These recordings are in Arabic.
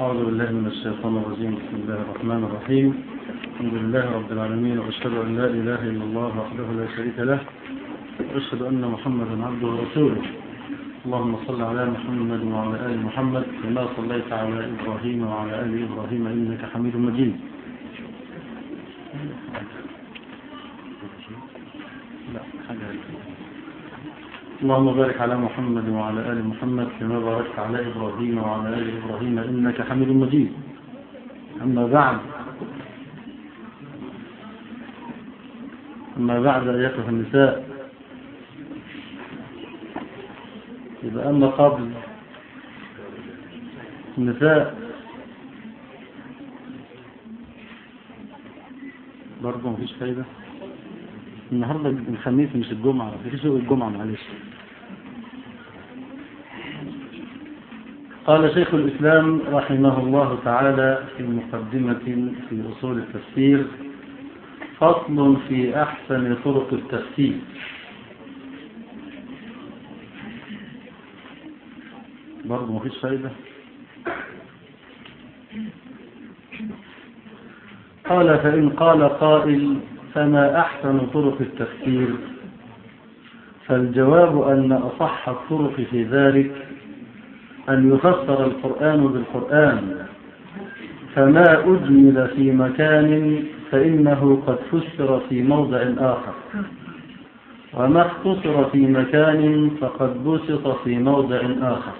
أعوذ بالله من الشيطان الرجيم. بسم الله الرحمن الرحيم. الحمد لله رب العالمين وأشهد أن لا إله إلا الله وحده لا شريك له وأشهد أن محمدا عبده ورسوله. اللهم صل على محمد وعلى آل محمد كما صليت على إبراهيم وعلى آل إبراهيم إنك حميد مجيد. لا حاجة. اللهم بارك على محمد وعلى آل محمد كما باركت على إبراهيم وعلى آل إبراهيم إنك حميد مجيد. أما بعد أما بعد أيتها النساء يبقى أما قبل النساء برضه مفيش فايدة. النهاردة الخميس مش الجمعة في سوق الجمعة معلش. قال شيخ الإسلام رحمه الله تعالى في مقدمة في أصول التفسير فصل في أحسن طرق التفسير. برضه مفيش فايدة؟ قال فإن قال قائل فما أحسن طرق التفسير؟ فالجواب أن أصح الطرق في ذلك أن يفسر القرآن بالقرآن. فما أجمل في مكان فإنه قد فسر في موضع آخر. وما اختصر في مكان فقد بسط في موضع آخر.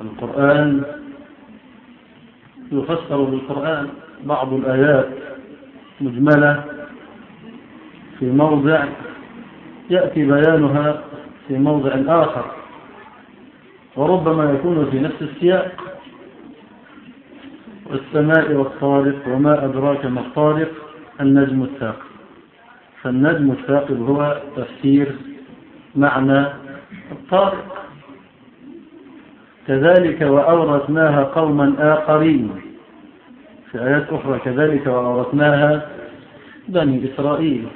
القرآن يفسر بالقرآن بعض الآيات مجملة في موضع يأتي بيانها في موضع آخر. وربما يكون في نفس السياق. والسماء والطارق وما أدراك ما الطارق النجم الثاقب. فالنجم الثاقب هو تفسير معنى الطارق. كذلك وأورثناها قوما آخرين. في آيات أخرى كذلك وأورثناها بني إسرائيل.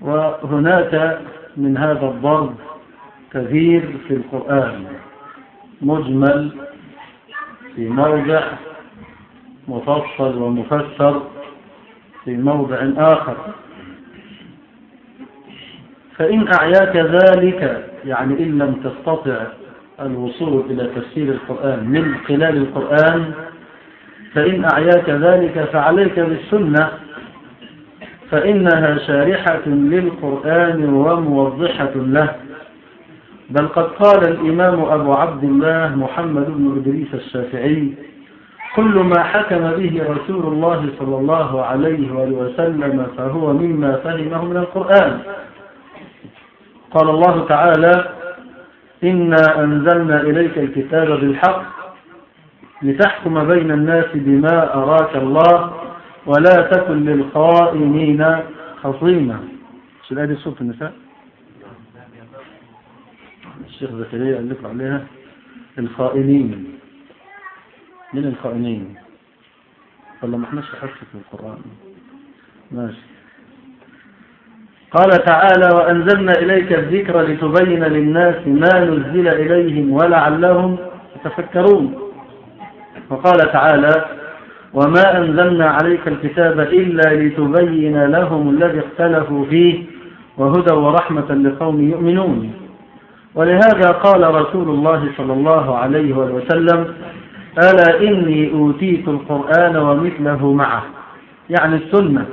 وهناك من هذا الضرب كثير في القرآن. مجمل في موضع مفصل ومفسر في موضع آخر. فإن أعياك ذلك يعني إن لم تستطع الوصول إلى تفسير القرآن من خلال القرآن فإن أعياك ذلك فعليك بالسنة فإنها شارحة للقرآن وموضحة له. بل قد قال الإمام أبو عبد الله محمد بن إدريس الشافعي كل ما حكم به رسول الله صلى الله عليه وسلم فهو مما فهمه من القرآن. قال الله تعالى إنا أنزلنا إليك الكتاب بالحق لتحكم بين الناس بما أراك الله ولا تكن للخائنين خصيما. شو الآية دي؟ سورة النساء. الشيخ زكريا لكم عليها الخائنين. من الخائنين؟ ولا ما احناش حسك في القرآن. ماشي. قال تعالى وأنزلنا إليك الذكر لتبين للناس ما نزل إليهم ولعلهم يتفكرون. وقال تعالى وما أنزلنا عليك الكتاب إلا لتبين لهم الذي اختلفوا فيه وهدى ورحمة لقوم يؤمنون. ولهذا قال رسول الله صلى الله عليه وسلم ألا إني أوتيت القرآن ومثله معه يعني السنة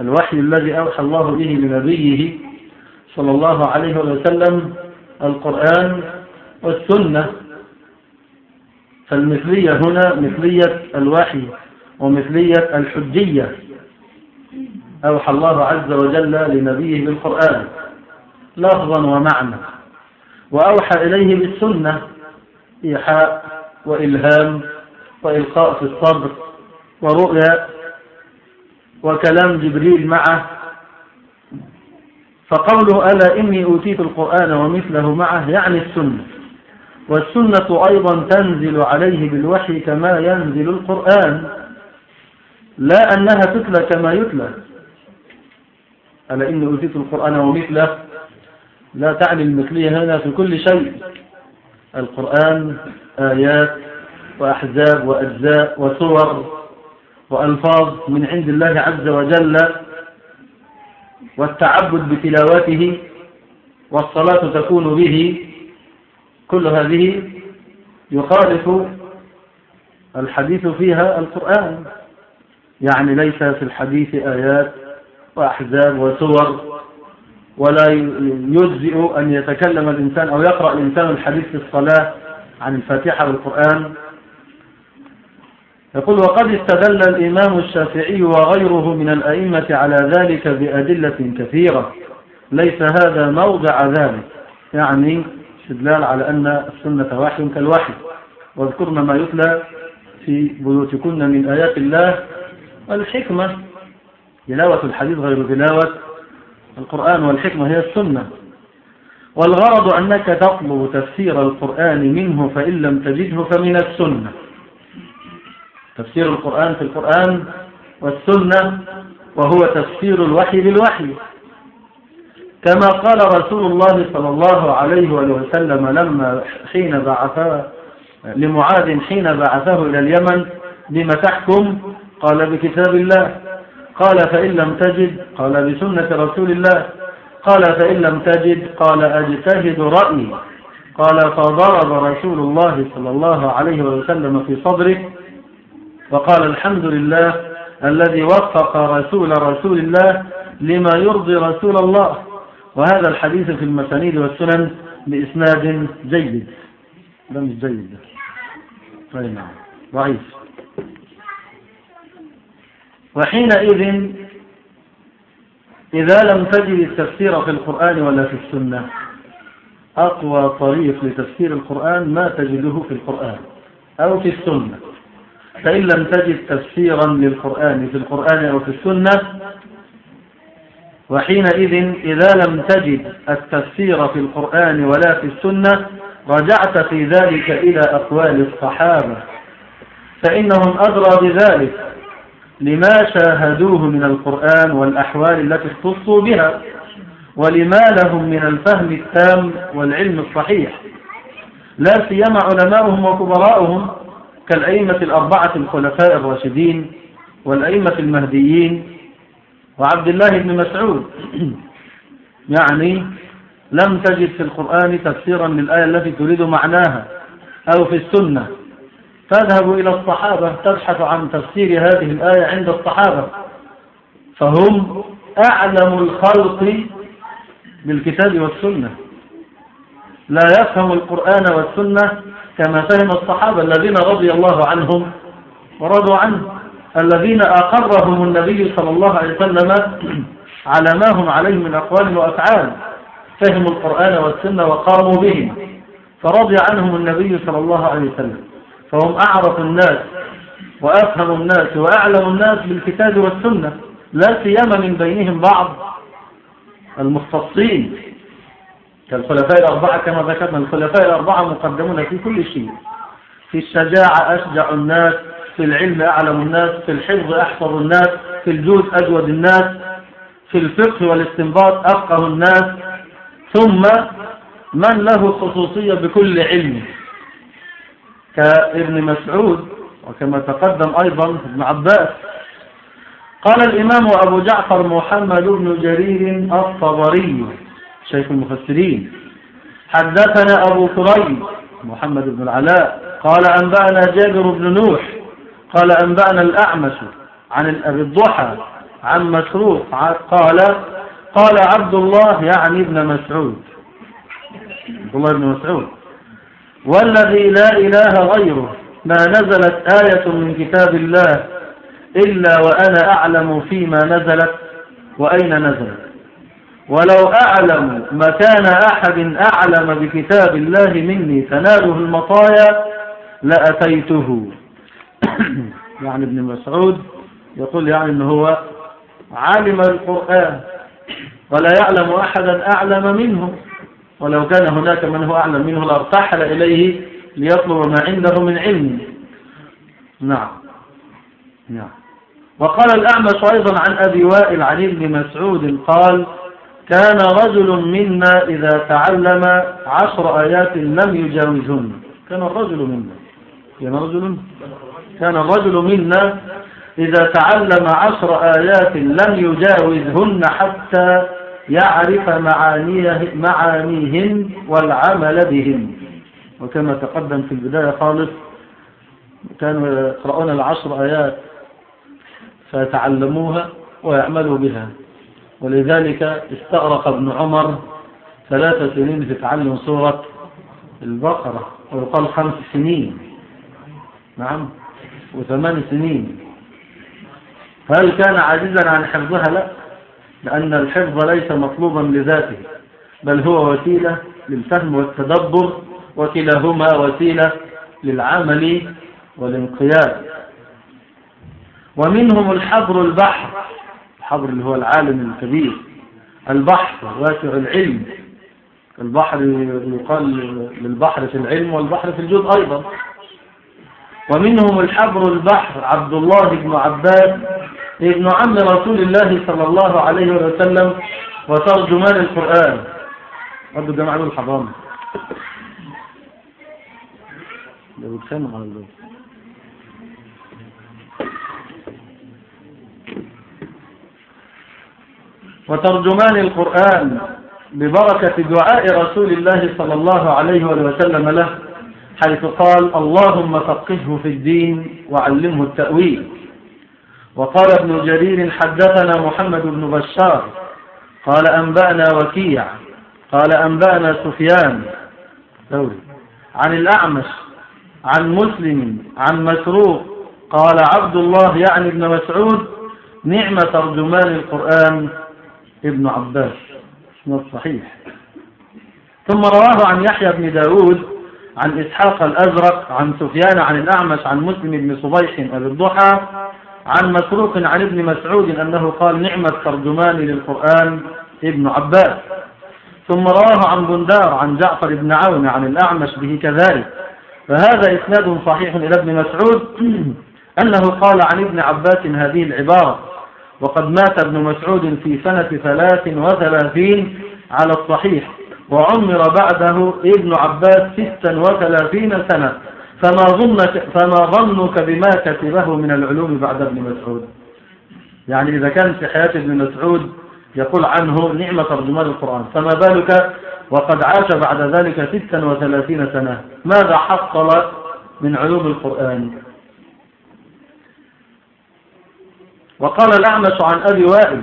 الوحي الذي أوحى الله به لنبيه صلى الله عليه وسلم القرآن والسنة فالمثلية هنا مثلية الوحي ومثلية الحجية. أوحى الله عز وجل لنبيه بالقرآن لفظا ومعنى. وأوحى إليه بالسنة إيحاء وإلهام وإلقاء في الصبر ورؤيا وكلام جبريل معه. فقوله ألا إني أوتيت القرآن ومثله معه يعني السنة. والسنة أيضا تنزل عليه بالوحي كما ينزل القرآن لا أنها تتلى كما يتلى. ألا إني أوتيت القرآن ومثله؟ لا تعني المثلية هنا في كل شيء. القرآن آيات وأحزاب وأجزاء وصور وألفاظ من عند الله عز وجل والتعبد بتلاوته والصلاة تكون به. كل هذه يخالف الحديث فيها القرآن. يعني ليس في الحديث آيات وأحزاب وسور ولا يجزئ أن يتكلم الإنسان أو يقرأ الإنسان الحديث في الصلاة عن الفاتحة والقرآن. يقول وقد استدل الإمام الشافعي وغيره من الأئمة على ذلك بأدلة كثيرة ليس هذا موضع ذلك. يعني استدلال على أن السنة وحي كالوحي واذكرن ما يتلى في بيوتكن من آيات الله والحكمة. تلاوة الحديث غير تلاوة. القرآن والحكمة هي السنة. والغرض أنك تطلب تفسير القرآن منه فإن لم تجده فمن السنة. تفسير القرآن في القرآن والسنة وهو تفسير الوحي بالوحي كما قال رسول الله صلى الله عليه وسلم لما حين بعث لمعاذ حين بعثه إلى اليمن بما تحكم؟ قال بكتاب الله. قال فإن لم تجد؟ قال بسنة رسول الله. قال فإن لم تجد؟ قال أجتهد رأيي. قال فضرب رسول الله صلى الله عليه وسلم في صدره. وقال الحمد لله الذي وفق رسول رسول الله لما يرضي رسول الله. وهذا الحديث في المسانيد والسنن بإسناد جيد. ده مش جيد. طيب نعم. ضعيف. وحينئذ إذا لم تجد التفسير في القرآن ولا في السنة أقوى طريق لتفسير القرآن ما تجده في القرآن أو في السنة. فإن لم تجد تفسيرا للقرآن في القرآن أو في السنة وحينئذ إذا لم تجد التفسير في القرآن ولا في السنة رجعت في ذلك إلى أقوال الصحابة. فإنهم أدرى بذلك. لما شاهدوه من القرآن والأحوال التي اختصوا بها ولما لهم من الفهم التام والعلم الصحيح. لا سيما علماؤهم وكبراؤهم كالأئمة الأربعة الخلفاء الراشدين والأئمة المهديين وعبد الله بن مسعود. يعني لم تجد في القرآن تفسيرا للآية التي تريد معناها أو في السنة. تذهب إلى الصحابة تبحث عن تفسير هذه الآية عند الصحابة. فهم أعلم الخلق بالكتاب والسنة. لا يفهم القرآن والسنة كما فهم الصحابة الذين رضي الله عنهم ورضوا عنه. الذين أقرهم النبي صلى الله عليه وسلم على ما هم عليه من أقوال وأفعال. فهموا القرآن والسنة وقاموا بهم فرضي عنهم النبي صلى الله عليه وسلم. فهم أعرف الناس وأفهم الناس وأعلم الناس بالكتاب والسنة. لا سيما من بينهم بعض المختصين. كالخلفاء الأربعة كما ذكرنا الخلفاء الأربعة مقدمون في كل شيء. في الشجاعة أشجع الناس. في العلم أعلم الناس في الحفظ أحفظ الناس في الجود أجود الناس في الفقه والاستنباط أفقه الناس. ثم من له خصوصية بكل علم؟ كابن مسعود وكما تقدم أيضا ابن عباس. قال الإمام أبو جعفر محمد بن جرير الطبري شيخ المفسرين حدثنا أبو كريم محمد بن العلاء قال أنبأنا جابر بن نوح قال أنبأنا الأعمش عن أبي الضحى عن مسروق قال قال عبد الله يعني ابن مسعود. عبد الله بن مسعود. والذي لا إله غيره ما نزلت آية من كتاب الله إلا وأنا أعلم فيما نزلت وأين نزلت. ولو أعلم مكان أحد أعلم بكتاب الله مني تناله المطايا لأتيته. يعني ابن مسعود يقول يعني أنه هو علم القرآن ولا يعلم أحدا أعلم منه. ولو كان هناك من هو أعلم منه لارتحل إليه ليطلب ما عنده من علم. نعم. نعم. وقال الأعمش أيضا عن أبي وائل عن ابن مسعود قال كان رجل منا إذا تعلم عشر آيات لم يجاوزهن. كان الرجل منا. كان رجل كان الرجل منا إذا تعلم عشر آيات لم يجاوزهن حتى يعرف معانيه معانيهن والعمل بهن. وكما تقدم في البداية خالص كانوا يقرؤون العشر آيات فيتعلموها ويعملوا بها. ولذلك استغرق ابن عمر ثلاث سنين في تعلم سورة البقرة ويقال خمس سنين. نعم. وثمان سنين. هل كان عاجزا عن حفظها؟ لا لأن الحفظ ليس مطلوبا لذاته بل هو وسيلة للفهم والتدبر وكلاهما وسيلة للعمل والانقياد. ومنهم الحبر البحر الحبر اللي هو العالم الكبير البحر واسع العلم. البحر يقال للبحر في العلم والبحر في الجود أيضا. ومنهم الحبر البحر عبد الله بن عباس ابن عم رسول الله صلى الله عليه وسلم وترجمان القرآن. رد الجماعة دول حرام ده بيتخانق على البيت وترجمان القرآن ببركة دعاء رسول الله صلى الله عليه وسلم له. حيث قال اللهم فقهه في الدين وعلمه التأويل. وقال ابن جرير حدثنا محمد بن بشار قال أنبأنا وكيع قال أنبأنا سفيان. عن الأعمش عن مسلم عن مسروق قال عبد الله يعني ابن مسعود نعم ترجمان القرآن ابن عباس. اسمه الصحيح ثم رواه عن يحيى بن داود عن إسحاق الأزرق عن سفيان عن الأعمش عن مسلم بن صبيح أبي الضحى عن مسروق عن ابن مسعود أنه قال نعم الترجمان للقرآن ابن عباس. ثم رواه عن بندار عن جعفر بن عون عن الأعمش به كذلك. فهذا إسناد صحيح إلى ابن مسعود أنه قال عن ابن عباس هذه العبارة وقد مات ابن مسعود في سنة ثلاث وثلاثين على الصحيح. وعمر بعده ابن عباس ستا وثلاثين سنة. فما ظنك, فما ظنك بما كتبه من العلوم بعد ابن مسعود؟ يعني إذا كان في حياة ابن مسعود يقول عنه نعمة ترجمان القرآن فما بالك وقد عاش بعد ذلك ستا وثلاثين سنة؟ ماذا حصل من علوم القرآن؟ وقال الأعمش عن أبي وائل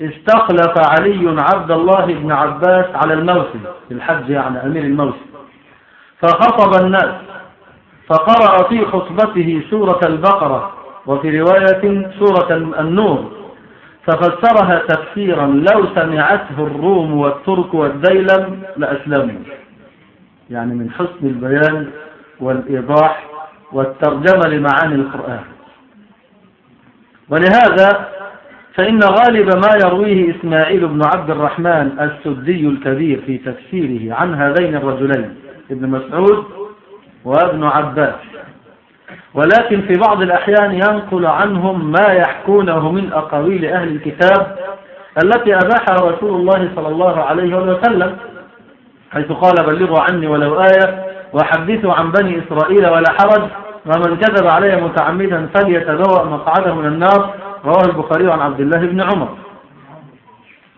استخلف علي عبد الله بن عباس على الموسم الحج يعني أمير الموسم. فخطب الناس فقرأ في خطبته سورة البقرة وفي رواية سورة النور. ففسرها تفسيرا لو سمعته الروم والترك والديلم لأسلموا. يعني من حسن البيان والإيضاح والترجمة لمعاني القرآن. ولهذا فإن غالب ما يرويه إسماعيل بن عبد الرحمن السدي الكبير في تفسيره عن هذين الرجلين ابن مسعود وابن عباس. ولكن في بعض الأحيان ينقل عنهم ما يحكونه من أقاويل أهل الكتاب التي أباحها رسول الله صلى الله عليه وسلم حيث قال بلغوا عني ولو آية وحدثوا عن بني إسرائيل ولا حرج ومن كذب علي متعمدا فليتبوأ مقعده من النار. رواه البخاري عن عبد الله بن عمر.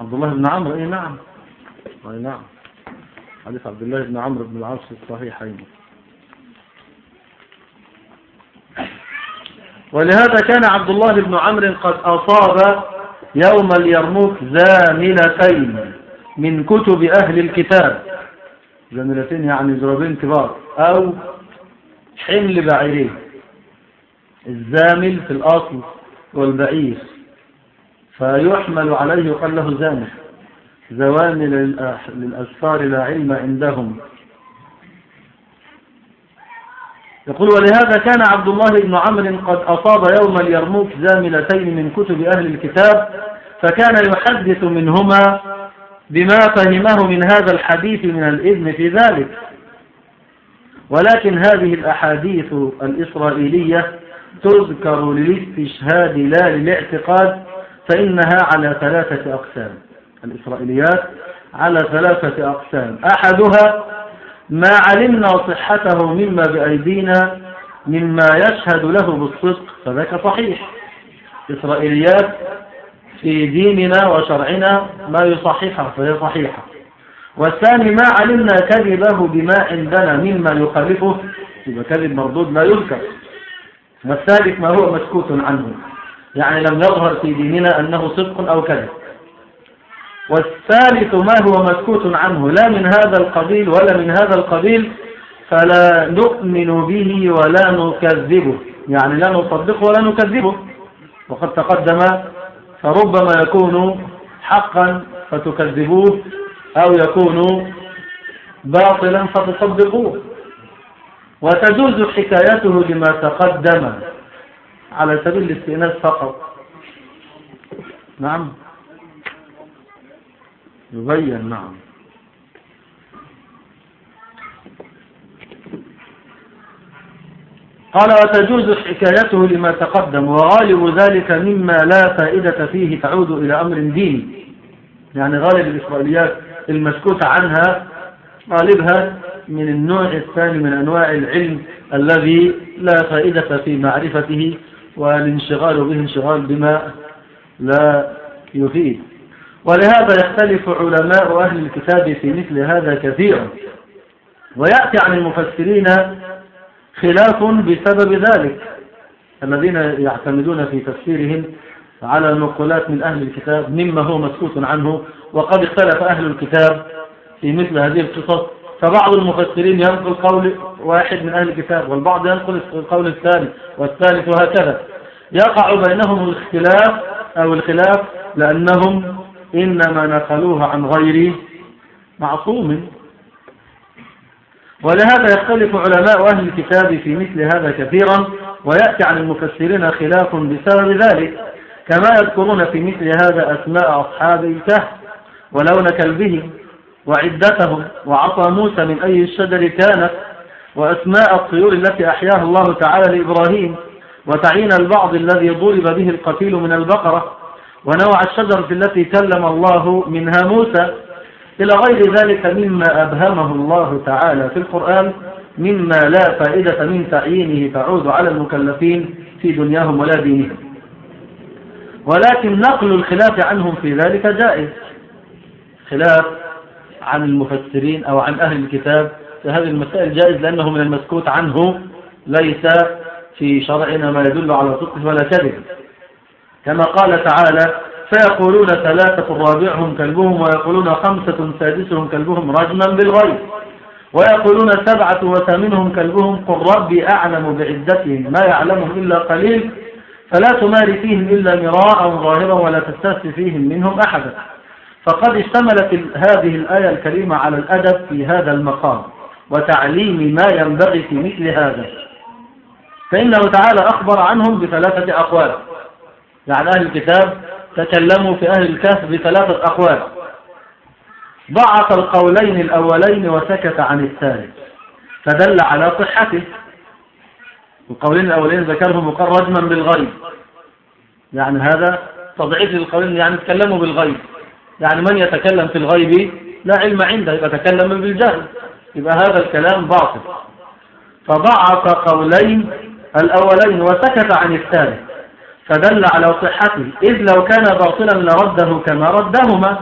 عبد الله بن عمرو اي نعم. أي نعم. حديث عبد الله بن عمرو بن العاص الصحيحين. ولهذا كان عبد الله بن عمرو قد أصاب يوم اليرموك زاملتين من كتب أهل الكتاب. زاملتين يعني زرابين كبار. أو حمل بعيرين. الزامل في الأصل والبعير. فيحمل عليه يقال له زامل. زوامل للأسفار لا علم عندهم. يقول ولهذا كان عبد الله بن عمرو قد أصاب يوم اليرموك زاملتين من كتب أهل الكتاب فكان يحدث منهما بما فهمه من هذا الحديث من الإذن في ذلك. ولكن هذه الأحاديث الإسرائيلية تذكر للاستشهاد لا للاعتقاد فإنها على ثلاثة أقسام. الإسرائيليات على ثلاثة أقسام. أحدها ما علمنا صحته مما بأيدينا مما يشهد له بالصدق فذاك صحيح. إسرائيليات في ديننا وشرعنا ما يصححها فهي صحيحة. والثاني ما علمنا كذبه بما عندنا مما يخالفه كذب مردود لا يذكر. والثالث ما هو مسكوت عنه. يعني لم يظهر في ديننا أنه صدق أو كذب. والثالث ما هو مسكوت عنه. لا من هذا القبيل ولا من هذا القبيل فلا نؤمن به ولا نكذبه. يعني لا نصدقه ولا نكذبه. وقد تقدم فربما يكون حقا فتكذبوه. أو يكون باطلا فتصدقوه. وتجوز حكايته لما تقدم. على سبيل الاستئناس فقط. نعم. يبين نعم. قال وتجوز حكايته لما تقدم. وغالب ذلك مما لا فائدة فيه تعود إلى أمر ديني. يعني غالب الإسرائيليات المسكوت عنها غالبها من النوع الثاني من أنواع العلم الذي لا فائدة في معرفته والانشغال به انشغال بما لا يفيد. ولهذا يختلف علماء أهل الكتاب في مثل هذا كثيرا. ويأتي عن المفسرين خلاف بسبب ذلك. الذين يعتمدون في تفسيرهم على نقولات من أهل الكتاب مما هو مسكوت عنه وقد اختلف أهل الكتاب في مثل هذه القصص. فبعض المفسرين ينقل قول واحد من أهل الكتاب والبعض ينقل القول الثاني والثالث وهكذا. يقع بينهم الاختلاف أو الخلاف لأنهم إنما نقلوها عن غير معصوم. ولهذا يختلف علماء أهل الكتاب في مثل هذا كثيرا ويأتي عن المفسرين خلاف بسبب ذلك. كما يذكرون في مثل هذا أسماء أصحاب الكهف ولون كلبهم وعدتهم وعصى موسى من أي الشجر كانت وأسماء الطيور التي أحياها الله تعالى لإبراهيم وتعيين البعض الذي ضرب به القتيل من البقرة ونوع الشجرة التي كلم الله منها موسى إلى غير ذلك مما أبهمه الله تعالى في القرآن مما لا فائدة من تعيينه تعود على المكلفين في دنياهم ولا دينهم. ولكن نقل الخلاف عنهم في ذلك جائز. خلاف عن المفسرين أو عن أهل الكتاب هذه المسائل جائز لأنه من المسكوت عنه ليس في شرعنا ما يدل على صدقه ولا كذب. كما قال تعالى فيقولون ثلاثة رابعهم كلبهم ويقولون خمسة سادسهم كلبهم رجما بالغيب ويقولون سبعة وثامنهم كلبهم قل ربي أعلم بعدتهم ما يعلمهم إلا قليل فلا تماري فيهم إلا مراء ظاهرا ولا تستهزئ فيهم منهم أحدا. فقد اشتملت هذه الآية الكريمة على الأدب في هذا المقام وتعليم ما ينبغي في مثل هذا. فإنه تعالى أخبر عنهم بثلاثة أقوال. يعني أهل الكتاب تكلموا في أهل الكهف بثلاثة أقوال. ضعف القولين الأولين وسكت عن الثالث فدل على صحته. القولين الأولين ذكرهم وقال رجما بالغيب. يعني هذا تضعيف للقولين يعني تكلموا بالغيب. يعني من يتكلم في الغيب؟ لا علم عنده يبقى تكلم بالجهل. يبقى هذا الكلام باطل. فضعف قولين الأولين وسكت عن الثالث فدل على صحته. إذ لو كان باطلا لرده كما ردهما.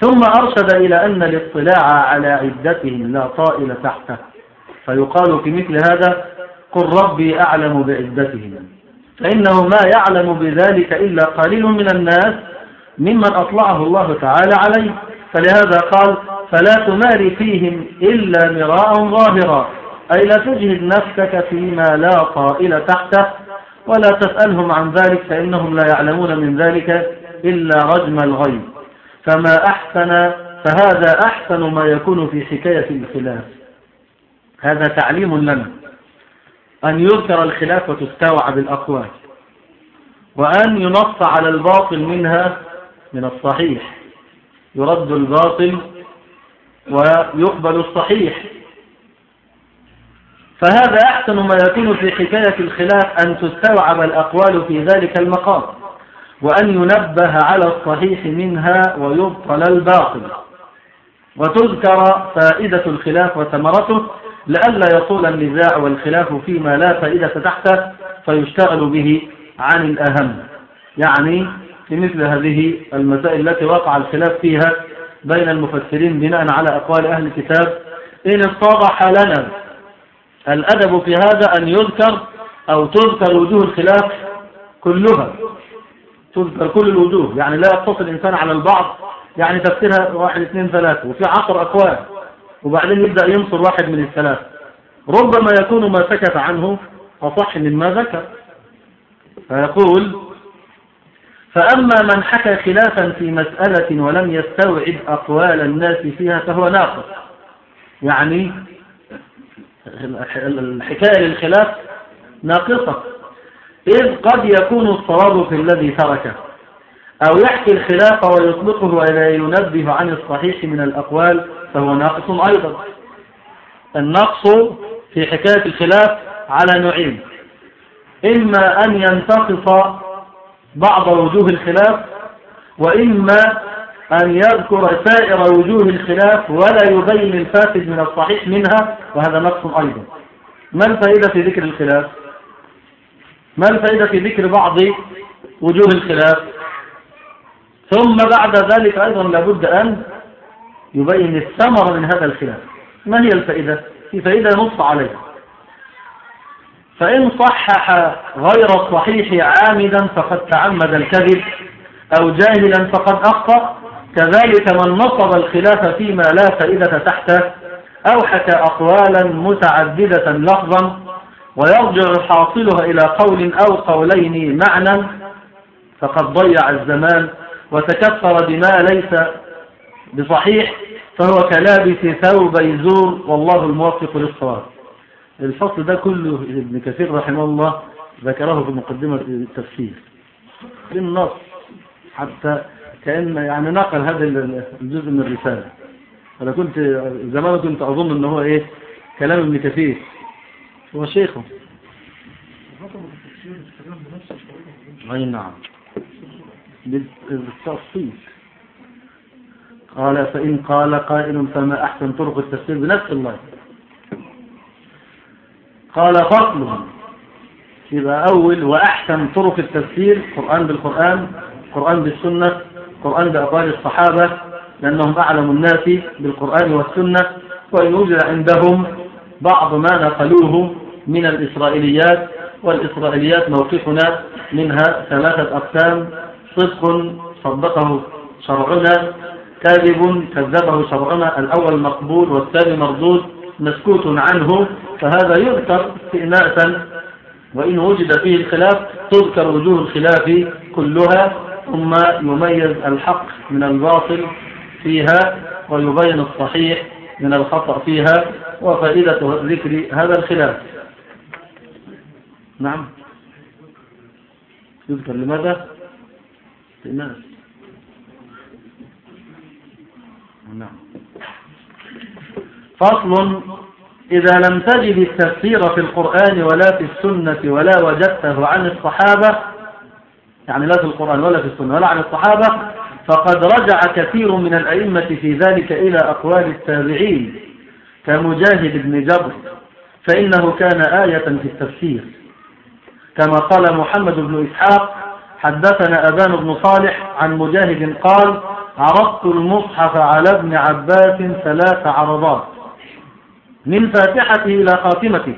ثم أرشد إلى أن الاطلاع على عدتهم لا طائل تحته. فيقال في مثل هذا قل ربي أعلم بعدتهم فإنه ما يعلم بذلك إلا قليل من الناس ممن أطلعه الله تعالى عليه. فلهذا قال فلا تماري فيهم إلا مراء ظاهرا. أي لا تجهد نفسك فيما لا طائل تحته ولا تسألهم عن ذلك فإنهم لا يعلمون من ذلك إلا رجم الغيب. فما أحسن فهذا أحسن ما يكون في حكاية الخلاف. هذا تعليم لنا. أن يذكر الخلاف وتستوعب الأقوال وأن ينص على الباطل منها من الصحيح يرد الباطل ويقبل الصحيح. فهذا أحسن ما يكون في حكاية الخلاف أن تستوعب الأقوال في ذلك المقام وأن ينبه على الصحيح منها ويبطل الباطل. وتذكر فائدة الخلاف وثمرته لئلا يطول النزاع والخلاف فيما لا فائدة تحته فيشتغل به عن الأهم. يعني في مثل هذه المسائل التي وقع الخلاف فيها بين المفسرين بناء على أقوال أهل الكتاب إن اتضح لنا الأدب في هذا أن يذكر أو تذكر وجوه الخلاف كلها. تذكر كل الوجوه يعني لا يقتصر الإنسان على البعض. يعني تفسيرها واحد اثنين ثلاثة وفي عشر أقوال. وبعدين يبدأ ينصر واحد من الثلاث. ربما يكون ما سكت عنه أصح مما ذكر. فيقول فأما من حكى خلافا في مسألة ولم يستوعب أقوال الناس فيها فهو ناقص. يعني الحكاية للخلاف ناقصة. إذ قد يكون الصواب في الذي تركه أو يحكي الخلاف ويطلقه ولا ينبه عن الصحيح من الأقوال فهو ناقص أيضا. النقص في حكاية الخلاف على نوعين. إما أن ينتقص بعض وجوه الخلاف وإما أن يذكر سائر وجوه الخلاف ولا يبين الفاسد من الصحيح منها وهذا نقص أيضا. ما الفائدة في ذكر الخلاف؟ ما الفائدة في ذكر بعض وجوه الخلاف؟ ثم بعد ذلك أيضا لابد أن يبين الثمر من هذا الخلاف. ما هي الفائدة؟ في فائدة نص عليها. فإن صحح غير الصحيح عامدا فقد تعمد الكذب أو جاهلا فقد أخطأ. كذلك من نصب الخلاف فيما لا فائدة تحته أو حكى أقوالا متعددة لفظا ويرجع حاصلها إلى قول أو قولين معنى فقد ضيع الزمان وتكثر بما ليس بصحيح فهو كلابس ثوب يزور والله الموفق للصواب. الفصل ده كله ابن كثير رحمه الله ذكره في مقدمة التفسير. بالنص حتى كأن يعني نقل هذا الجزء من الرسالة. أنا كنت زمان كنت أظن أنه هو إيه؟ كلام ابن كثير. هو شيخه. أي نعم. بالتفصيل. قال فإن قال قائل فما أحسن طرق التفسير بنفس الله. قال فصل. يبقى أول وأحسن طرق التفسير قرآن بالقرآن قرآن بالسنة قرآن بأقوال الصحابة لأنهم أعلم الناس بالقرآن والسنة وإن وجد عندهم بعض ما نقلوه من الإسرائيليات والإسرائيليات موقفنا منها ثلاثة أقسام. صدق صدقه شرعنا كاذب كذبه شرعنا الأول مقبول والثاني مردود مسكوت عنه فهذا يذكر استئناسا وإن وجد فيه الخلاف تذكر وجوه الخلاف كلها ثم يميز الحق من الباطل فيها ويبين الصحيح من الخطأ فيها وفائدة ذكر هذا الخلاف. نعم. يذكر لماذا؟ استئناس نعم فصل. إذا لم تجد التفسير في القرآن ولا في السنة ولا وجدته عن الصحابة يعني لا في القرآن ولا في السنة ولا عن الصحابة فقد رجع كثير من الأئمة في ذلك إلى أقوال التابعين كمجاهد بن جبر فإنه كان آية في التفسير. كما قال محمد بن إسحاق حدثنا أبان بن صالح عن مجاهد قال عرضت المصحف على ابن عباس ثلاث عرضات. من فاتحته إلى خاتمته.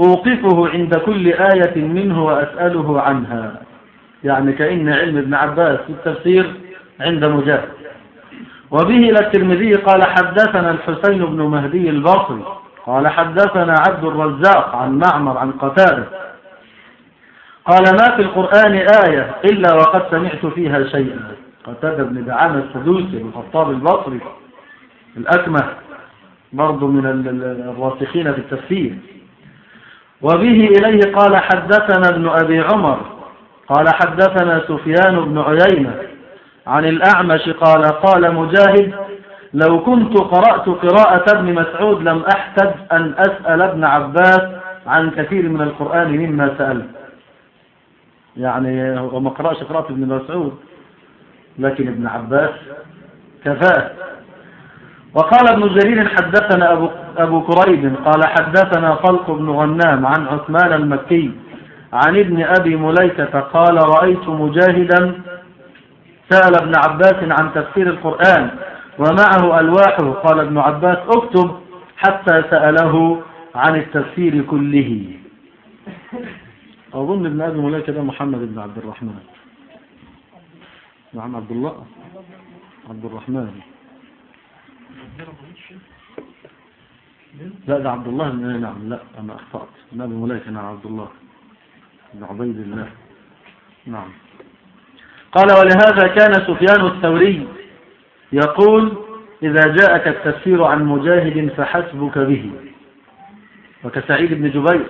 أوقفه عند كل آية منه وأسأله عنها. يعني كأن علم ابن عباس في التفسير عند مجاهد. وبه إلى الترمذي قال حدثنا الحسين بن مهدي البصري. قال حدثنا عبد الرزاق عن معمر عن قتادة. قال ما في القرآن آية إلا وقد سمعت فيها شيئا. قتادة بن دعامة السدوسي الخطاب البصري الأكمه برضو من الراسخين في التفسير. وبه إليه قال حدثنا ابن أبي عمر قال حدثنا سفيان بن عيينة عن الأعمش قال قال مجاهد لو كنت قرأت قراءة ابن مسعود لم أحتج أن أسأل ابن عباس عن كثير من القرآن مما سأل يعني هو ما قرأش قراءة ابن مسعود. لكن ابن عباس كفاه. وقال ابن جرير حدثنا أبو, أبو كريب قال حدثنا طلق بن غنام عن عثمان المكي عن ابن أبي مليكة قال رأيت مجاهدا سأل ابن عباس عن تفسير القرآن ومعه ألواحه. قال ابن عباس اكتب حتى سأله عن التفسير كله. أظن ابن أبي مليكة ده محمد بن عبد الرحمن. نعم عبد الله. عبد الرحمن. لا ده عبد الله. نعم لا أنا أخطأت. ابن أبي مليكة نعم عبد الله. بن عبيد الله. نعم. قال ولهذا كان سفيان الثوري يقول إذا جاءك التفسير عن مجاهد فحسبك به. وكسعيد بن جبير.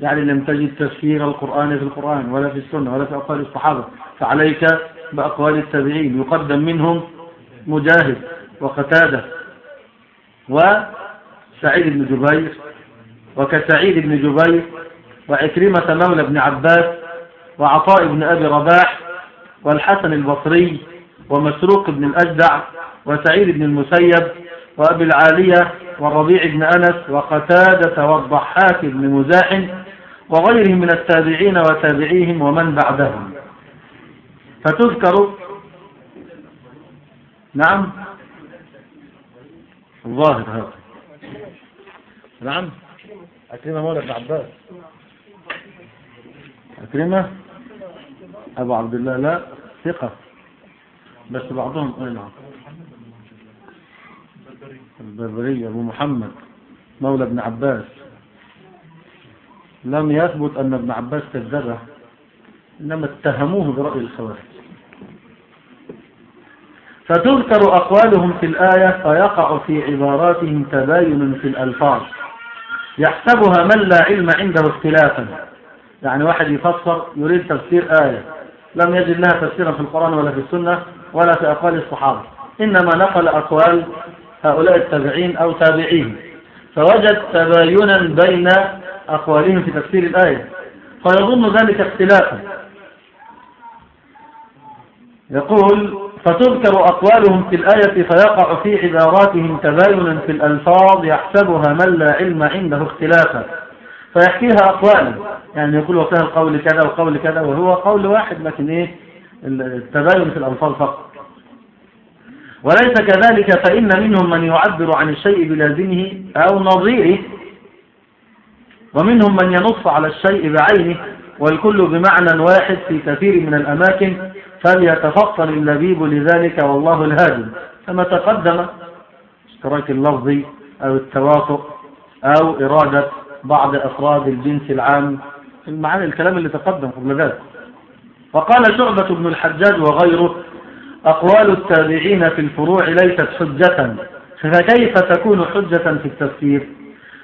يعني لم تجد تفسير القرآن في القرآن ولا في السنة ولا في أقوال الصحابة. فعليك بأقوال التابعين يقدم منهم مجاهد وقتادة وسعيد بن جبير وكسعيد بن جبير وعكرمة مولى بن عباس وعطاء بن أبي رباح والحسن البصري ومسروق بن الأجدع وسعيد بن المسيب وأبي العالية والربيع بن أنس وقتادة والضحاك بن مزاحم وغيرهم من التابعين وتابعيهم ومن بعدهم. فتذكر؟ نعم. الظاهر هذا. نعم. أكرمة مولى بن عباس. أكرمة؟ أبو عبد الله. لا ثقة. بس بعضهم أي نعم. البربري أبو محمد مولى ابن عباس. لم يثبت أن ابن عباس كذبه إنما اتهموه برأي الخوارج. فتذكر أقوالهم في الآية فيقع في عباراتهم تباين في الألفاظ. يحسبها من لا علم عنده اختلافا. يعني واحد يفسر يريد تفسير آية. لم يجد لها تفسيرا في القرآن ولا في السنة ولا في أقوال الصحابة. إنما نقل أقوال هؤلاء التابعين أو تابعين فوجد تباينا بين أقوالهم في تفسير الآية. فيظن ذلك اختلافا. يقول فتذكر أقوالهم في الآية فيقع في عباراتهم تباين في الألفاظ يحسبها من لا علم عنده اختلافا. فيحكيها أقوالا. يعني يقول وفيها القول كذا وقول كذا وهو قول واحد لكن إيه؟ التباين في الألفاظ فقط. وليس كذلك فإن منهم من يعبر عن الشيء بلازمه أو نظيره ومنهم من ينص على الشيء بعينه والكل بمعنى واحد في كثير من الأماكن فليتفطن اللبيب لذلك والله الهادي. كما تقدم اشتراك اللفظي أو التوافق أو إرادة بعض أفراد الجنس العام المعاني الكلام اللي تقدم قبل ذلك. وقال شعبة بن الحجاج وغيره أقوال التابعين في الفروع ليست حجة فكيف تكون حجة في التفسير؟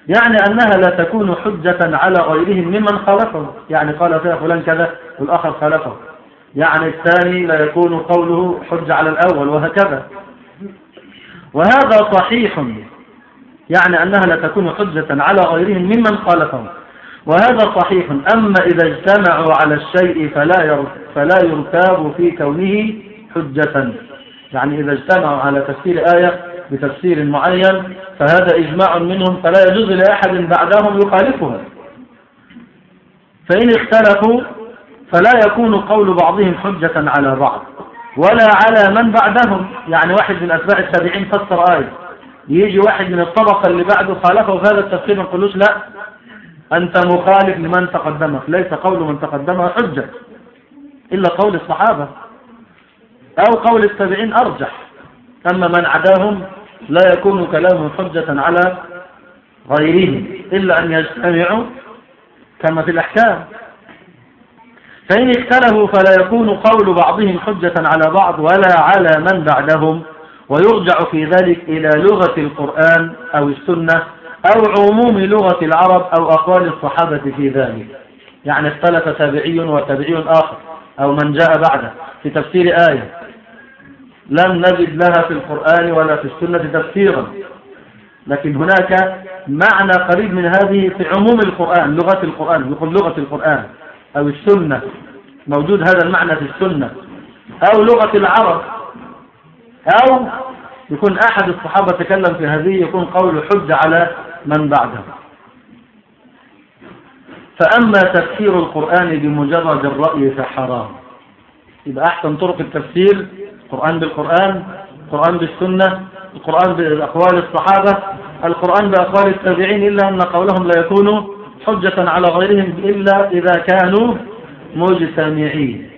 يعني أنها لا تكون حجة على غيرهم ممن خالفه يعني قال فيها فلان كذا والآخر خالفه. يعني الثاني لا يكون قوله حجة على الأول وهكذا. وهذا صحيح. يعني أنها لا تكون حجة على غيرهم ممن خالفهم. وهذا صحيح. أما إذا اجتمعوا على الشيء فلا فلا يرتاب في كونه حجة. يعني إذا اجتمعوا على تفسير آية بتفسير معين فهذا إجماع منهم فلا يجوز لأحد بعدهم يخالفهم فإن اختلفوا فلا يكون قول بعضهم حجة على بعض ولا على من بعدهم. يعني واحد من أتباع التابعين فسر آية. يجي واحد من الطبقة اللي بعده خالفه في هذا التفسير ما نقولوش لا؟ أنت مخالف لمن تقدمك. ليس قول من تقدمه حجة إلا قول الصحابة أو قول التابعين أرجح. أما من عداهم لا يكون كلامهم حجة على غيرهم إلا أن يجتمعوا كما في الأحكام. فإن اختلفوا فلا يكون قول بعضهم حجة على بعض ولا على من بعدهم ويرجع في ذلك إلى لغة القرآن أو السنة أو عموم لغة العرب أو أقوال الصحابة في ذلك. يعني اختلف تابعي وتابعي آخر أو من جاء بعده في تفسير آية. لم نجد لها في القرآن ولا في السنة تفسيرا. لكن هناك معنى قريب من هذه في عموم القرآن لغة القرآن يقول لغة القرآن. أو السنة. موجود هذا المعنى في السنة. أو لغة العرب. أو يكون أحد الصحابة تكلم في هذه يكون قول حج على من بعده. فأما تفسير القرآن بمجرد الرأي فحرام. يبقى أحسن طرق التفسير القرآن بالقرآن القرآن بالسنة القرآن بأقوال الصحابة القرآن بأقوال التابعين إلا أن قولهم لا يكون حجة على غيرهم إلا إذا كانوا مجتمعين.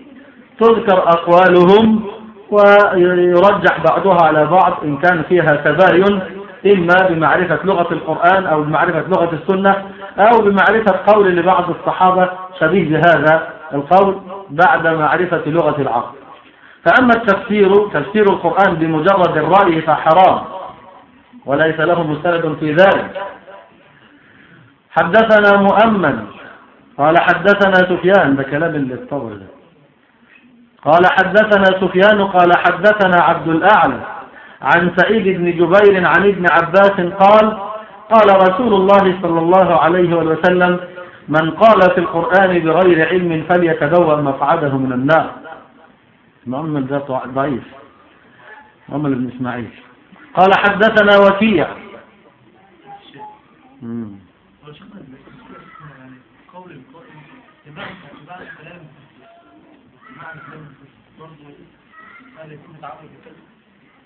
تذكر أقوالهم ويرجح بعضها على بعض إن كان فيها تباين إما بمعرفة لغة القرآن أو بمعرفة لغة السنة أو بمعرفة قول لبعض الصحابة شبيه بهذا القول بعد معرفة لغة العرب. فأما التفسير تفسير القرآن بمجرد الرأي فحرام وليس له مستند في ذلك. حدثنا مؤمن. قال حدثنا سفيان ده كلام اللي الطبر قال حدثنا سفيان قال حدثنا عبد الأعلى عن سعيد بن جبير عن ابن عباس قال قال رسول الله صلى الله عليه وسلم من قال في القرآن بغير علم فليتبوأ مقعده من النار. مؤمن ذات ضعيف. مؤمن بن إسماعيل. قال حدثنا وكيع.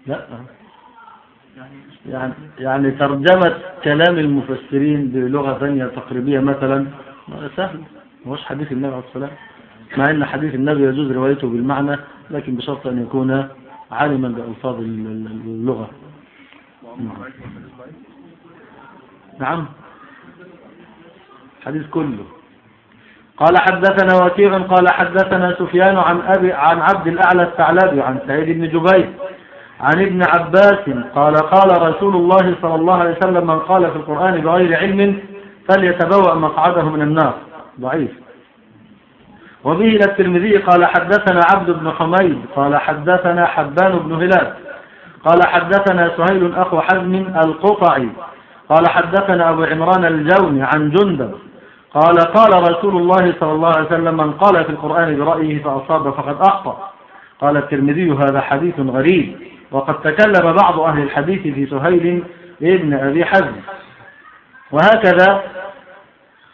لا. يعني يعني ترجمة كلام المفسرين بلغة ثانية تقريبية مثلا سهل. مش حديث النبي عليه الصلاة مع إن حديث النبي يجوز روايته بالمعنى لكن بشرط أن يكون عالما بألفاظ اللغة. نعم. حديث كله. قال حدثنا وكيع قال حدثنا سفيان عن أبي عن عبد الأعلى الثعلبي عن سعيد بن جبير عن ابن عباس قال قال رسول الله صلى الله عليه وسلم من قال في القرآن بغير علم فليتبوأ مقعده من النار. ضعيف. وبه إلى الترمذي قال حدثنا عبد بن حميد قال حدثنا حبان بن هلال قال حدثنا سهيل أخو حزم القطعي قال حدثنا أبو عمران الجوني عن جندب قال قال رسول الله صلى الله عليه وسلم من قال في القرآن برأيه فأصاب فقد أخطأ. قال الترمذي هذا حديث غريب وقد تكلم بعض أهل الحديث في سهيل ابن أبي حزم. وهكذا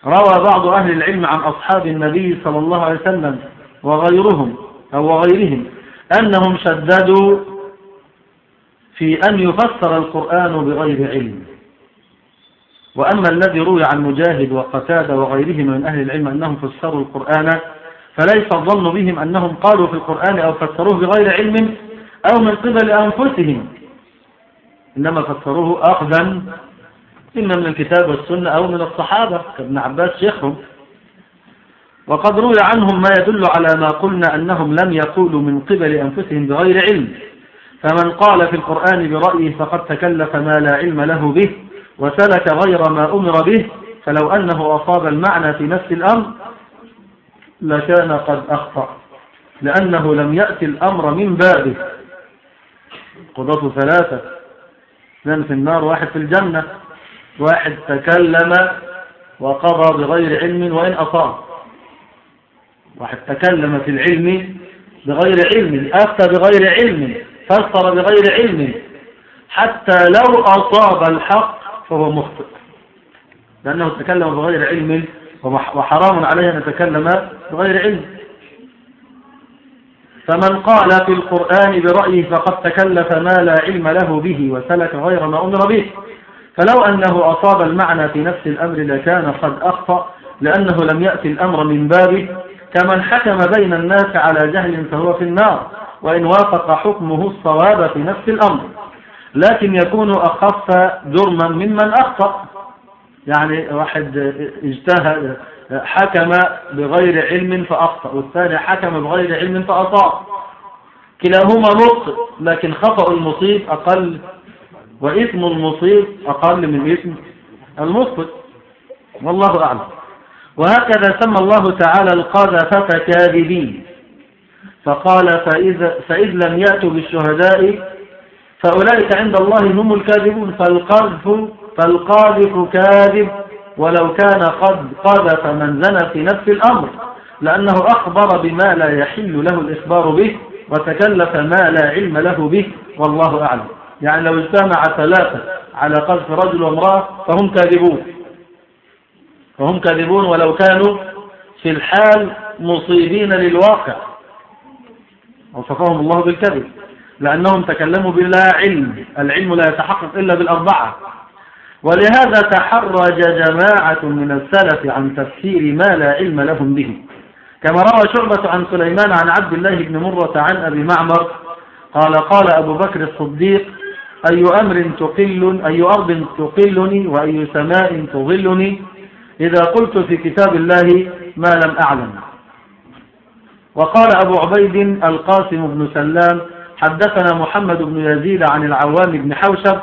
روى بعض أهل العلم عن أصحاب النبي صلى الله عليه وسلم وغيرهم أو وغيرهم أنهم شددوا في أن يفسر القرآن بغير علم. وأما الذي روي عن مجاهد وقتادة وغيرهم من أهل العلم أنهم فسروا القرآن فليس الظن بهم أنهم قالوا في القرآن أو فسروه بغير علم أو من قبل أنفسهم. إنما فسروه أخذا إما من الكتاب والسنة أو من الصحابة كابن عباس شيخهم. وقد روي عنهم ما يدل على ما قلنا أنهم لم يقولوا من قبل أنفسهم بغير علم. فمن قال في القرآن برأيه فقد تكلف ما لا علم له به. وسلك غير ما أمر به فلو أنه أصاب المعنى في نفس الأمر لكان قد أخطأ لأنه لم يأتي الأمر من بابه. قضاة ثلاثة اثنان في النار واحد في الجنة واحد تكلم وقضى بغير علم وإن أصاب. واحد تكلم في العلم بغير علم أفتى بغير علم فسر بغير علم حتى لو أصاب الحق فهو مخطئ. لأنه تكلم بغير علم وحرام عليه أن يتكلم بغير علم. فمن قال في القرآن برأيه فقد تكلف ما لا علم له به وسلك غير ما أمر به. فلو أنه أصاب المعنى في نفس الأمر لكان قد أخطأ لأنه لم يأتي الأمر من بابه. كمن حكم بين الناس على جهل فهو في النار وإن وافق حكمه الصواب في نفس الأمر. لكن يكون أخف جرما ممن أخطأ. يعني واحد اجتهد حكم بغير علم فأخطأ والثاني حكم بغير علم فأصاب كلاهما مخطئ لكن خطأ المصيب أقل وإثم المصيب أقل من إثم المخطئ والله أعلم. وهكذا سمى الله تعالى القذفة كاذبين فقال فإذا, فإذ لم يأتوا بالشهداء فأولئك عند الله هم الكاذبون. فالقذف فالقاذف كاذب ولو كان قد قذف من زنى في نفس الأمر لأنه أخبر بما لا يحل له الإخبار به وتكلف ما لا علم له به والله أعلم. يعني لو اجتمع ثلاثة على قذف رجل وامرأة فهم كاذبون. فهم كاذبون ولو كانوا في الحال مصيبين للواقع. وصفهم الله بالكذب. لأنهم تكلموا بلا علم. العلم لا يتحقق إلا بالأربعة. ولهذا تحرج جماعة من السلف عن تفسير ما لا علم لهم به. كما روى شعبة عن سليمان عن عبد الله بن مرة عن أبي معمر قال قال أبو بكر الصديق أي أمر تقل أي أرض تقلني وأي سماء تظلني؟ إذا قلت في كتاب الله ما لم أعلم. وقال أبو عبيد القاسم بن سلام حدثنا محمد بن يزيد عن العوام بن حوشب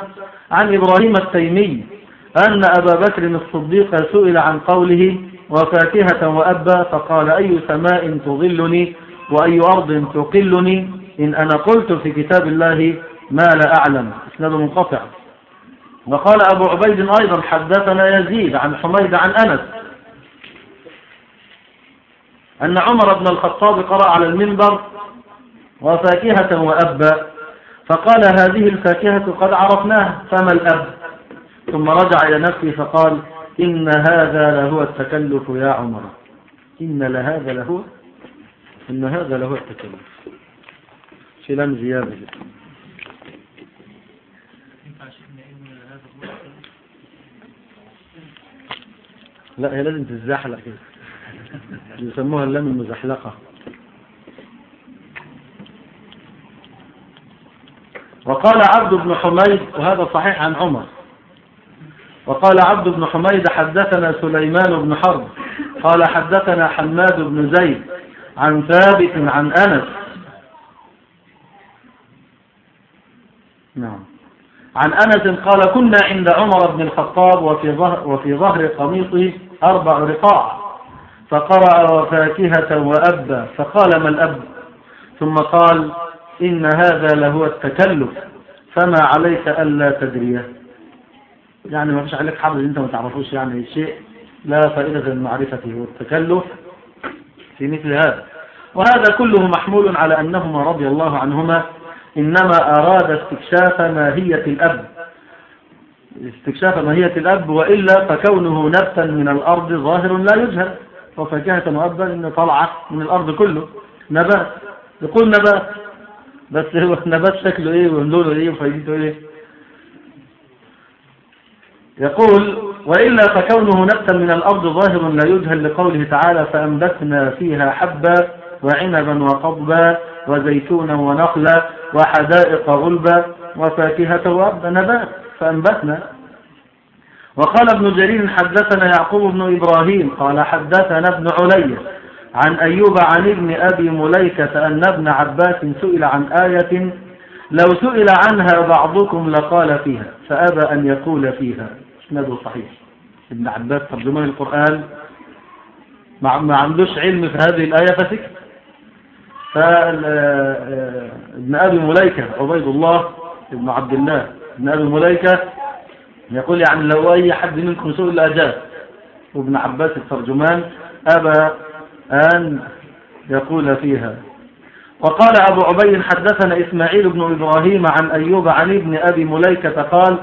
عن إبراهيم التيمي أن أبا بكر الصديق سئل عن قوله وفاكهة وأبا فقال أي سماء تظلني وأي أرض تقلني إن أنا قلت في كتاب الله ما لا أعلم. إسناد منقطع. وقال أبو عبيد أيضا حدثنا يزيد عن حميد عن أنس أن عمر بن الخطاب قرأ على المنبر وفاكهة وأبا فقال هذه الفاكهة قد عرفناها فما الأب؟ ثم رجع إلى نفسه فقال إن هذا لهو التكلف يا عمر. إن لهذا لهو إن هذا لهو التكلف. شلام زيادة لا هي لازم تتزحلق كده. يسموها اللام المزحلقة. وقال عبد بن حميد وهذا صحيح عن عمر. وقال عبد بن حميد حدثنا سليمان بن حرب. قال حدثنا حماد بن زيد عن ثابت عن أنس. نعم. عن أنس قال كنا عند عمر بن الخطاب وفي ظهر, وفي ظهر قميصه أربع رقاع فقرأ وفاكهة وأبا فقال ما الأب؟ ثم قال إن هذا لهو التكلف فما عليك ألا تدريه. يعني ما فيش عليك حرج أنت ما تعرفوش يعني شيء لا فائدة من معرفته والتكلف في مثل هذا. وهذا كله محمول على أنهما رضي الله عنهما إنما أراد استكشاف ماهية الأب. استكشاف ماهية الأب وإلا فكونه نبتا من الأرض ظاهر لا يجهل. وفاكهة مؤبا إن طلعت من الأرض كله نبات. يقول نبات. بس هو النبات شكله إيه ولونه إيه وفايدته إيه؟ يقول وإلا فكونه نبتا من الأرض ظاهر لا يجهل لقوله تعالى فأنبتنا فيها حبا وعنبا وقضبا وزيتونا ونخلا وحدائق غلبا وفاكهة وأبا نبات. فأنبتنا. وقال ابن جرير حدثنا يعقوب بن إبراهيم قال حدثنا ابن علي. عن أيوب عن ابن أبي مليكة أن ابن عباس سئل عن آية لو سئل عنها بعضكم لقال فيها فأبى أن يقول فيها. إسناده صحيح. ابن عباس ترجمان القرآن ما عندوش علم في هذه الآية فسكت فابن أبي مليكة عبيد الله ابن عبد الله ابن أبي مليكة يقول يعني لو أي حد منكم سئل أجاب. وابن عباس الترجمان أبى أن يقول فيها. وقال أبو عبيد حدثنا إسماعيل بن إبراهيم عن أيوب عن ابن أبي مليكة قال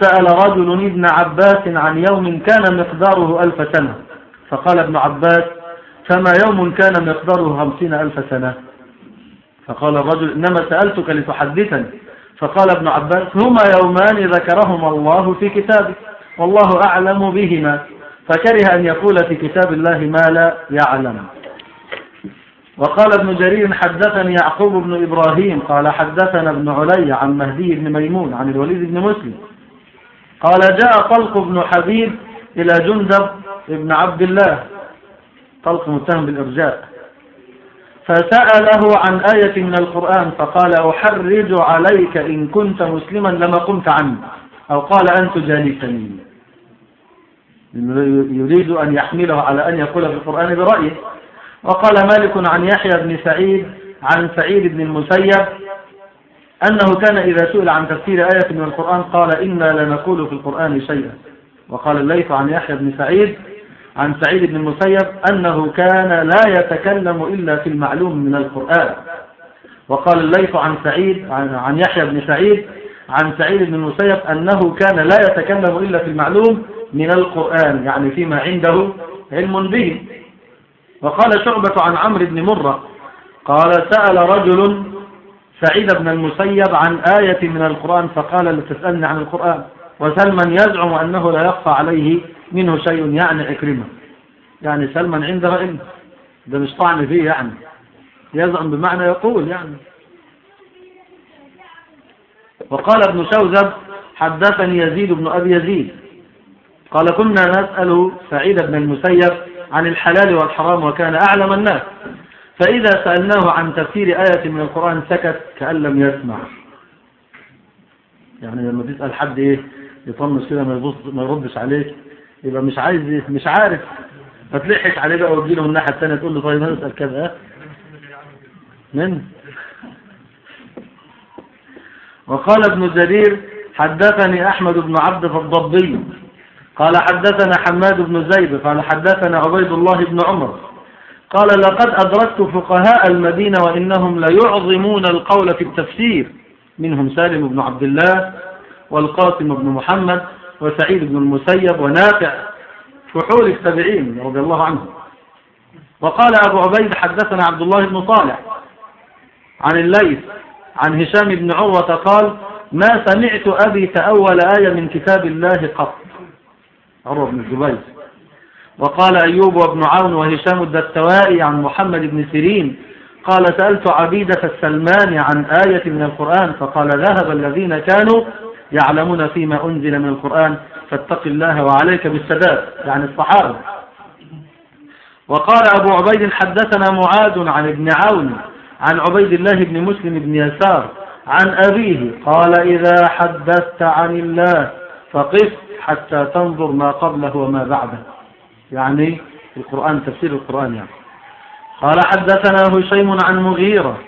سأل رجل ابن عباس عن يوم كان مقداره ألف سنة. فقال ابن عباس فما يوم كان مقداره خمسين ألف سنة؟ فقال الرجل إنما سألتك لتحدثني. فقال ابن عباس هما يومان ذكرهما الله في كتابه والله أعلم بهما. فكره أن يقول في كتاب الله ما لا يعلم. وقال ابن جرير حدثني يعقوب بن إبراهيم قال حدثنا ابن علي عن مهدي بن ميمون عن الوليد بن مسلم. قال جاء طلق بن حبيب إلى جندب بن عبد الله. طلق متهم بالإرجاء. فسأله عن آية من القرآن فقال أحرج عليك إن كنت مسلما لما قمت عنه أو قال أن تجالسني. يريد أن يحمله على أن يقول في القرآن برأيه. وقال مالك عن يحيى بن سعيد عن سعيد بن المسيب أنه كان إذا سئل عن تفسير آية من القرآن قال إنا لنقول في القرآن شيئا. وقال الليث عن يحيى بن سعيد عن سعيد بن المسيب أنه كان لا يتكلم إلا في المعلوم من القرآن. وقال الليث عن سعيد عن يحيى بن سعيد عن سعيد بن المسيب أنه كان لا يتكلم إلا في المعلوم من القرآن يعني فيما عنده علم به. وقال شعبة عن عمرو بن مرة قال سأل رجل سعيد بن المسيب عن آية من القرآن فقال لتسألني عن القرآن. وسلما يزعم أنه لا يخفى عليه منه شيء يعني عكرمة. يعني سلما عنده علم. ده مش طعن فيه يعني. يزعم بمعنى يقول يعني. وقال ابن شوزب حدثني يزيد بن أبي يزيد. قال كنا نسأل سعيد بن المسيب عن الحلال والحرام وكان أعلم الناس. فإذا سألناه عن تفسير آية من القرآن سكت كأن لم يسمع. يعني لما تسأل حد إيه يطنش كده ما ما يردش عليك يبقى مش عايز مش عارف. فتلحق عليه بقى وتجي له الناحية الثانية تقول له طيب نسأل كذا من؟ وقال ابن جرير حدثني أحمد بن عبد الضبي قال حدثنا حماد بن زيد قال حدثنا عبيد الله بن عمر. قال لقد أدركت فقهاء المدينة وإنهم ليعظمون القول في التفسير. منهم سالم بن عبد الله والقاسم بن محمد وسعيد بن المسيب ونافع فحول التابعين رضي الله عنهم. وقال أبو عبيد حدثنا عبد الله بن صالح عن الليث عن هشام بن عروة قال ما سمعت أبي تأول آية من كتاب الله قط. عروة بن الزبير. وقال أيوب وابن عون وهشام الدستوائي عن محمد بن سيرين قال سألت عبيدة السلمان عن آية من القرآن فقال ذهب الذين كانوا يعلمون فيما أنزل من القرآن فاتق الله وعليك بالسداد. يعني الصحابة. وقال أبو عبيد حدثنا معاذ عن ابن عون عن عبيد الله بن مسلم بن يسار عن أبيه قال إذا حدثت عن الله فقف حتى تنظر ما قبله وما بعده. يعني القرآن تفسير القرآن يعني. قال حدثنا هشيم عن مغيرة.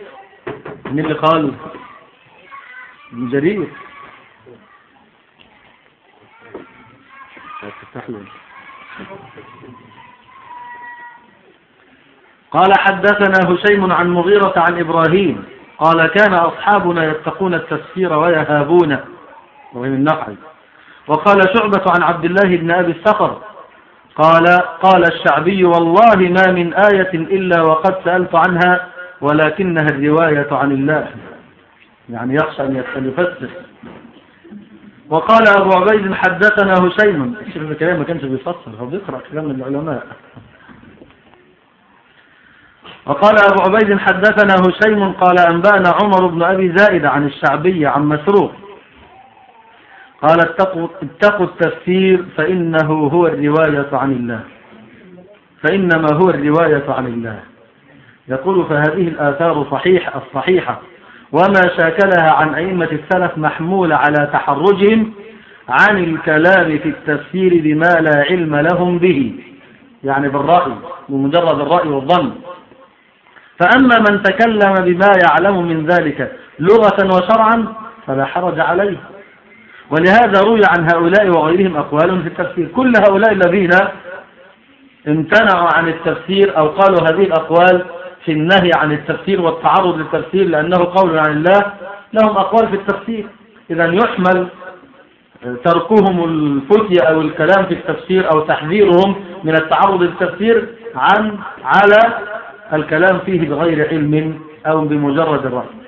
من اللي قال ابن جرير. قال حدثنا هشيم عن مغيرة عن إبراهيم. قال كان أصحابنا يتقون التفسير ويهابون. وهي من نقعي وقال شعبة عن عبد الله بن أبي السخر قال قال الشعبي والله ما من آية إلا وقد سألت عنها ولكنها الرواية عن الله. يعني يخشى أن يفسر. وقال أبو عبيد حدثنا هشيم. الشيخ الكلام ما كانش بيفسر هو بيقرأ كلام العلماء. وقال أبو عبيد حدثنا هشيم قال أنبأنا عمر بن أبي زائد عن الشعبي عن مسروق. قال اتقوا, اتقوا التفسير فإنه هو الرواية عن الله. فإنما هو الرواية عن الله. يقول فهذه الآثار صحيح الصحيحة. وما شاكلها عن أئمة السلف محمول على تحرجهم عن الكلام في التفسير بما لا علم لهم به. يعني بالرأي بمجرد الرأي والظن. فأما من تكلم بما يعلم من ذلك لغة وشرعا فلا حرج عليه. ولهذا روي عن هؤلاء وغيرهم أقوال في التفسير. كل هؤلاء الذين امتنعوا عن التفسير أو قالوا هذه الأقوال في النهي عن التفسير والتعرض للتفسير لأنه قول عن الله لهم أقوال في التفسير. إذا يحمل تركهم الفتية أو الكلام في التفسير أو تحذيرهم من التعرض للتفسير عن على الكلام فيه بغير علم أو بمجرد الرأي.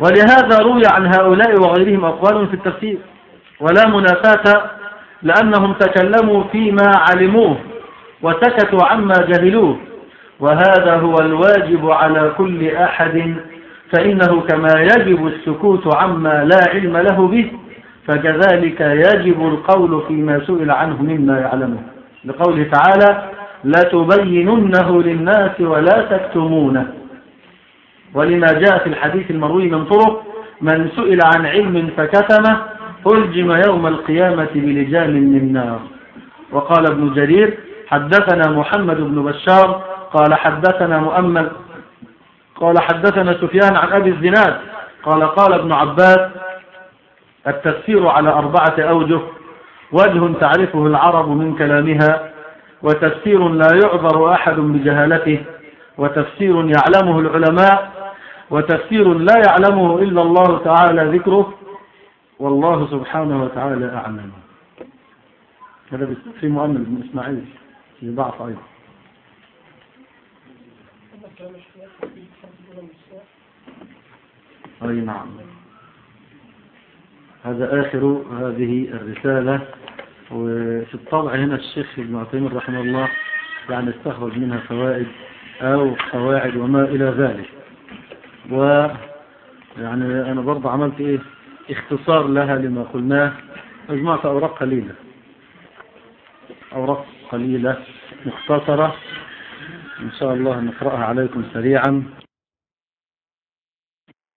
ولهذا روي عن هؤلاء وغيرهم أقوال في التفسير ولا منافاة لأنهم تكلموا فيما علموه وسكتوا عما جهلوه وهذا هو الواجب على كل أحد فإنه كما يجب السكوت عما لا علم له به فكذلك يجب القول فيما سئل عنه مما يعلمه. لقوله تعالى لتبيننه للناس ولا تكتمونه. ولما جاء في الحديث المروي من طرق من سئل عن علم فكتمه ألجم يوم القيامة بلجام من نار. وقال ابن جرير حدثنا محمد بن بشار قال حدثنا مؤمل قال حدثنا سفيان عن أبي الزناد قال قال ابن عباس التفسير على أربعة أوجه وجه تعرفه العرب من كلامها وتفسير لا يعذر أحد بجهالته وتفسير يعلمه العلماء وتفسير لا يعلمه إلا الله تعالى ذكره والله سبحانه وتعالى أعلم. هذا في مؤمل بن إسماعيل في ضعف أيضا. أي نعم. هذا آخر هذه الرسالة. وفي الطبع هنا الشيخ ابن عثيمين رحمه الله يعني استخرج منها فوائد أو قواعد وما إلى ذلك. و يعني أنا برضه عملت إيه؟ اختصار لها لما قلناه. أجمعت أوراق قليلة. أوراق قليلة مختصرة. إن شاء الله نقرأها عليكم سريعا.